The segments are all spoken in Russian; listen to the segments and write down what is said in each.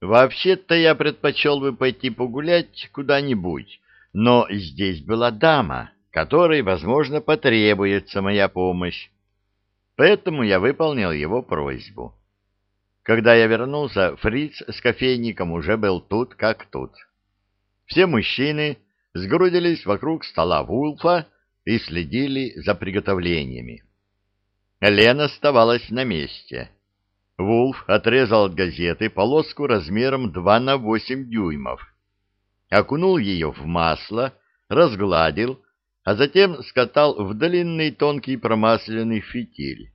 Вообще-то я предпочел бы пойти погулять куда-нибудь, но здесь была дама, которой, возможно, потребуется моя помощь. Поэтому я выполнил его просьбу. Когда я вернулся, Фриц с кофейником уже был тут как тут. Все мужчины сгрудились вокруг стола Вулфа и следили за приготовлениями. Лена оставалась на месте. Вулф отрезал от газеты полоску размером 2 на 8 дюймов, окунул ее в масло, разгладил, а затем скатал в длинный тонкий промасленный фитиль.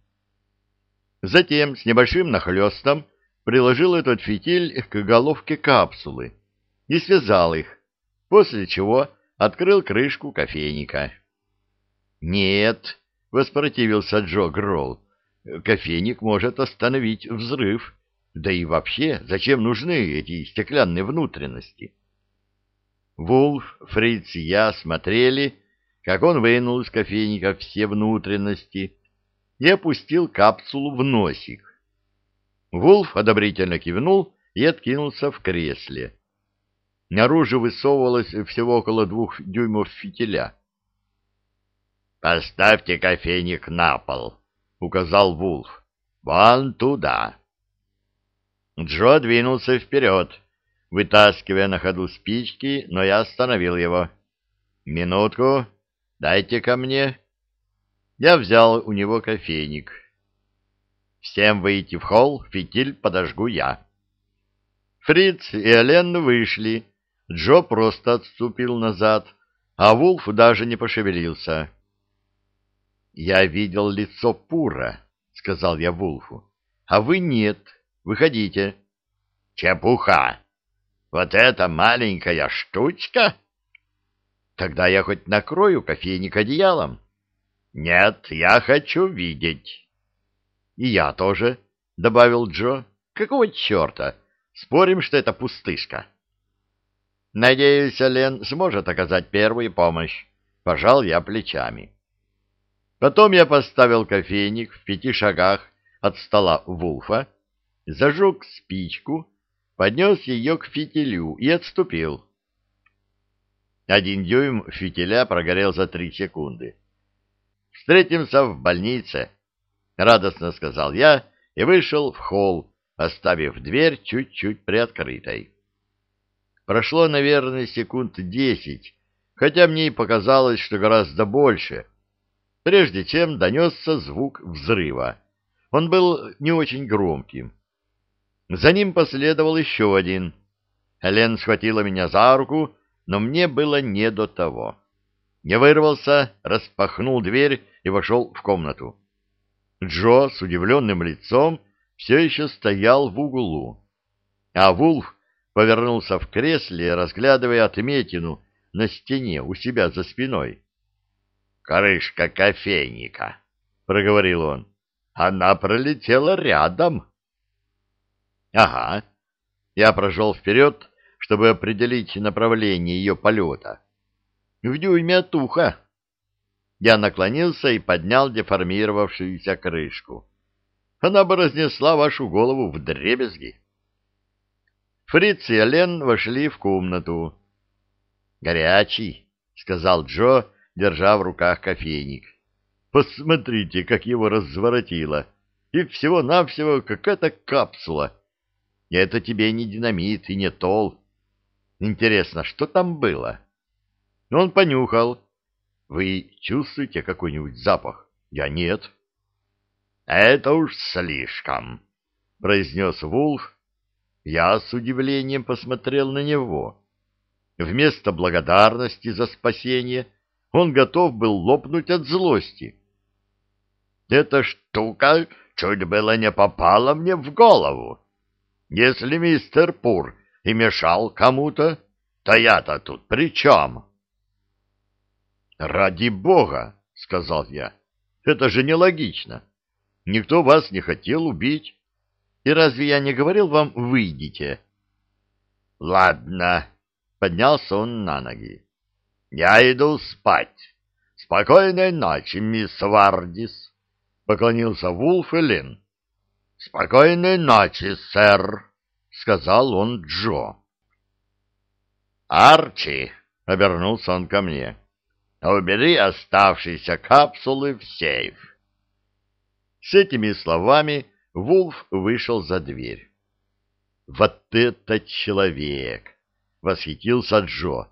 Затем с небольшим нахлестом приложил этот фитиль к головке капсулы и связал их, после чего открыл крышку кофейника. «Нет», — воспротивился Джо Гролл, Кофейник может остановить взрыв. Да и вообще, зачем нужны эти стеклянные внутренности? Вулф, Фриц и я смотрели, как он вынул из кофейника все внутренности и опустил капсулу в носик. Вулф одобрительно кивнул и откинулся в кресле. Наружу высовывалось всего около двух дюймов фитиля. «Поставьте кофейник на пол», указал Вулф. «Вон туда!» Джо двинулся вперед, вытаскивая на ходу спички, но я остановил его. «Минутку, дайте ко мне». Я взял у него кофейник. «Всем выйти в холл, фитиль подожгу я». Фриц и Элен вышли. Джо просто отступил назад, а Вулф даже не пошевелился. «Я видел лицо Пура», — сказал я Вулфу. «А вы нет. Выходите». «Чепуха! Вот эта маленькая штучка?» «Тогда я хоть накрою кофейник одеялом». «Нет, я хочу видеть». «И я тоже», — добавил Джо. «Какого черта? Спорим, что это пустышка». «Надеюсь, Лен сможет оказать первую помощь». Пожал я плечами. Потом я поставил кофейник в пяти шагах от стола Вулфа, зажег спичку, поднес ее к фитилю и отступил. Один дюйм фитиля прогорел за три секунды. «Встретимся в больнице», — радостно сказал я и вышел в холл, оставив дверь чуть-чуть приоткрытой. Прошло, наверное, секунд десять, хотя мне и показалось, что гораздо больше — прежде чем донесся звук взрыва. Он был не очень громким. За ним последовал еще один. Элен схватила меня за руку, но мне было не до того. Я вырвался, распахнул дверь и вошел в комнату. Джо с удивленным лицом все еще стоял в углу, а Вулф повернулся в кресле, разглядывая отметину на стене у себя за спиной крышка кофейника, — проговорил он. — Она пролетела рядом. — Ага. Я прошел вперед, чтобы определить направление ее полета. В дюйме от уха. Я наклонился и поднял деформировавшуюся крышку. Она бы разнесла вашу голову в дребезги. Фриц и Олен вошли в комнату. «Горячий», — сказал Джо, держа в руках кофейник. Посмотрите, как его разворотило. И всего-навсего какая-то капсула. Это тебе не динамит и не тол. Интересно, что там было? Он понюхал. Вы чувствуете какой-нибудь запах? Я нет. Это уж слишком, произнес Вулф. Я с удивлением посмотрел на него. Вместо благодарности за спасение — он готов был лопнуть от злости. «Эта штука чуть было не попала мне в голову. Если мистер Пур и мешал кому-то, то я-то тут при чем?» «Ради бога!» — сказал я. «Это же нелогично. Никто вас не хотел убить. И разве я не говорил вам «выйдите»?» «Ладно», — поднялся он на ноги. Я иду спать. Спокойной ночи, мисс Вардис, — поклонился Вулф и Лин. Спокойной ночи, сэр, сказал он Джо. «Арчи!» — обернулся он ко мне. «Убери оставшиеся капсулы в сейф». С этими словами Вулф вышел за дверь. «Вот это человек!» — восхитился Джо.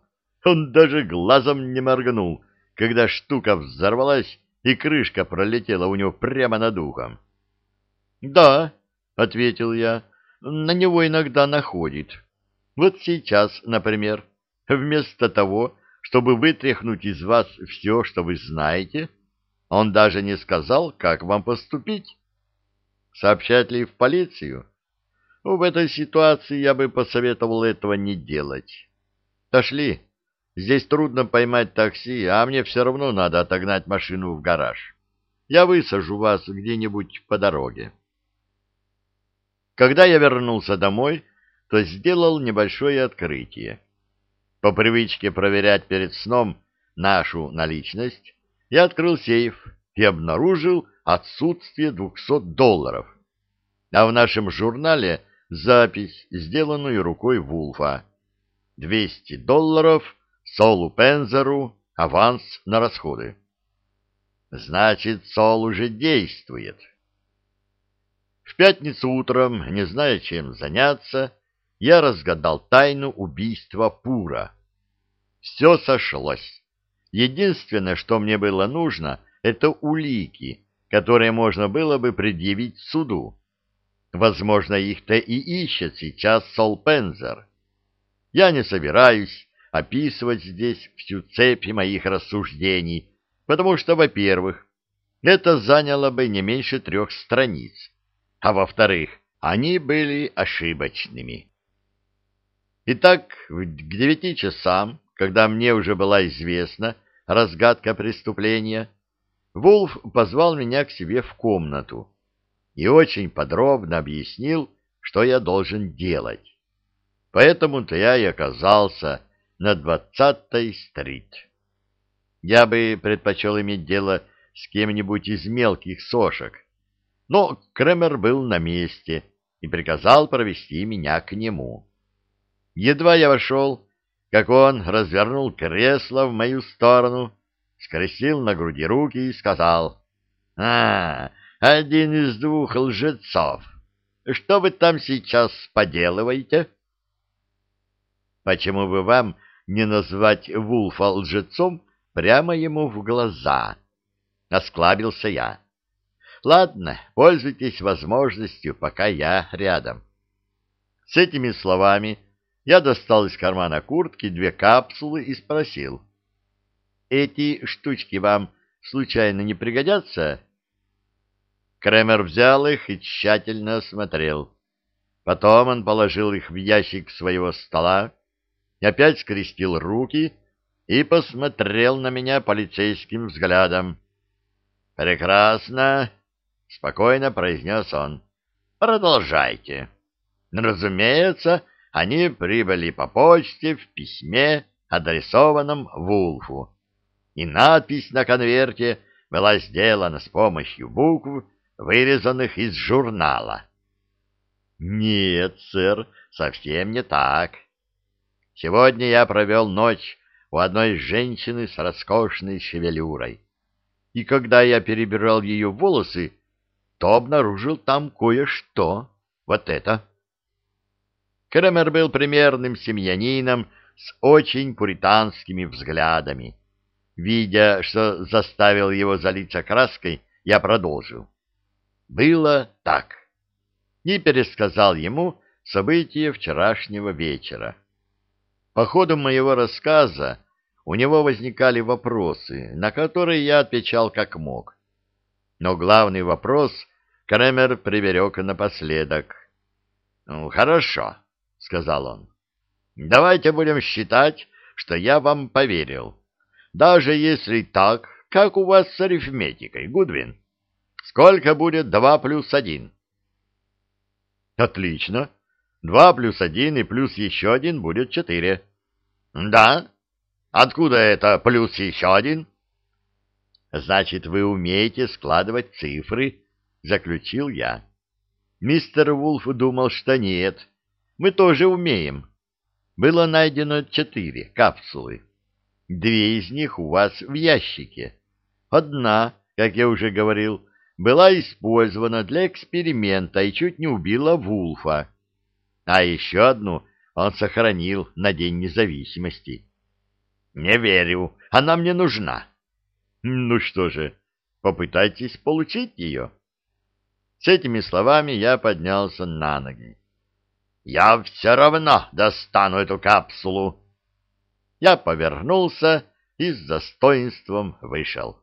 Он даже глазом не моргнул, когда штука взорвалась, и крышка пролетела у него прямо над ухом. — Да, — ответил я, — на него иногда находит. Вот сейчас, например, вместо того, чтобы вытряхнуть из вас все, что вы знаете, он даже не сказал, как вам поступить. Сообщать ли в полицию? В этой ситуации я бы посоветовал этого не делать. Пошли. Здесь трудно поймать такси, а мне все равно надо отогнать машину в гараж. Я высажу вас где-нибудь по дороге. Когда я вернулся домой, то сделал небольшое открытие. По привычке проверять перед сном нашу наличность, я открыл сейф и обнаружил отсутствие двухсот долларов. А в нашем журнале запись, сделанную рукой Вулфа. Двести долларов Солу Пензеру аванс на расходы. Значит, Сол уже действует. В пятницу утром, не зная, чем заняться, я разгадал тайну убийства Пура. Все сошлось. Единственное, что мне было нужно, это улики, которые можно было бы предъявить суду. Возможно, их-то и ищет сейчас Сол Пензер. Я не собираюсь описывать здесь всю цепь моих рассуждений, потому что, во-первых, это заняло бы не меньше трех страниц, а во-вторых, они были ошибочными. Итак, к девяти часам, когда мне уже была известна разгадка преступления, Вулф позвал меня к себе в комнату и очень подробно объяснил, что я должен делать. Поэтому-то я и оказался на двадцатой стрит. Я бы предпочел иметь дело с кем-нибудь из мелких сошек, но Кремер был на месте и приказал провести меня к нему. Едва я вошел, как он развернул кресло в мою сторону, скрестил на груди руки и сказал, «А, один из двух лжецов. Что вы там сейчас поделываете?» «Почему бы вам не назвать Вулфа лжецом прямо ему в глаза?» Осклабился я. «Ладно, пользуйтесь возможностью, пока я рядом». С этими словами я достал из кармана куртки две капсулы и спросил. «Эти штучки вам случайно не пригодятся?» Кремер взял их и тщательно осмотрел. Потом он положил их в ящик своего стола, опять скрестил руки и посмотрел на меня полицейским взглядом. «Прекрасно!» — спокойно произнес он. «Продолжайте. Разумеется, они прибыли по почте в письме, адресованном Вулфу, и надпись на конверте была сделана с помощью букв, вырезанных из журнала. Нет, сэр, совсем не так. Сегодня я провел ночь у одной женщины с роскошной шевелюрой. И когда я перебирал ее волосы, то обнаружил там кое-что. Вот это. Кремер был примерным семьянином с очень пуританскими взглядами. Видя, что заставил его залиться краской, я продолжил. Было так. И пересказал ему события вчерашнего вечера. По ходу моего рассказа у него возникали вопросы, на которые я отвечал как мог. Но главный вопрос Кремер приберег напоследок. «Ну, хорошо», — сказал он. «Давайте будем считать, что я вам поверил. Даже если так, как у вас с арифметикой, Гудвин? Сколько будет два плюс один?» «Отлично. Два плюс один и плюс еще один будет четыре». «Да? Откуда это плюс еще один?» «Значит, вы умеете складывать цифры», — заключил я. Мистер Вулф думал, что нет, мы тоже умеем. Было найдено четыре капсулы. Две из них у вас в ящике. Одна, как я уже говорил, была использована для эксперимента и чуть не убила Вулфа. А еще одну он сохранил на День независимости. Не верю, она мне нужна. Ну что же, попытайтесь получить ее. С этими словами я поднялся на ноги. Я все равно достану эту капсулу. Я повернулся и с достоинством вышел.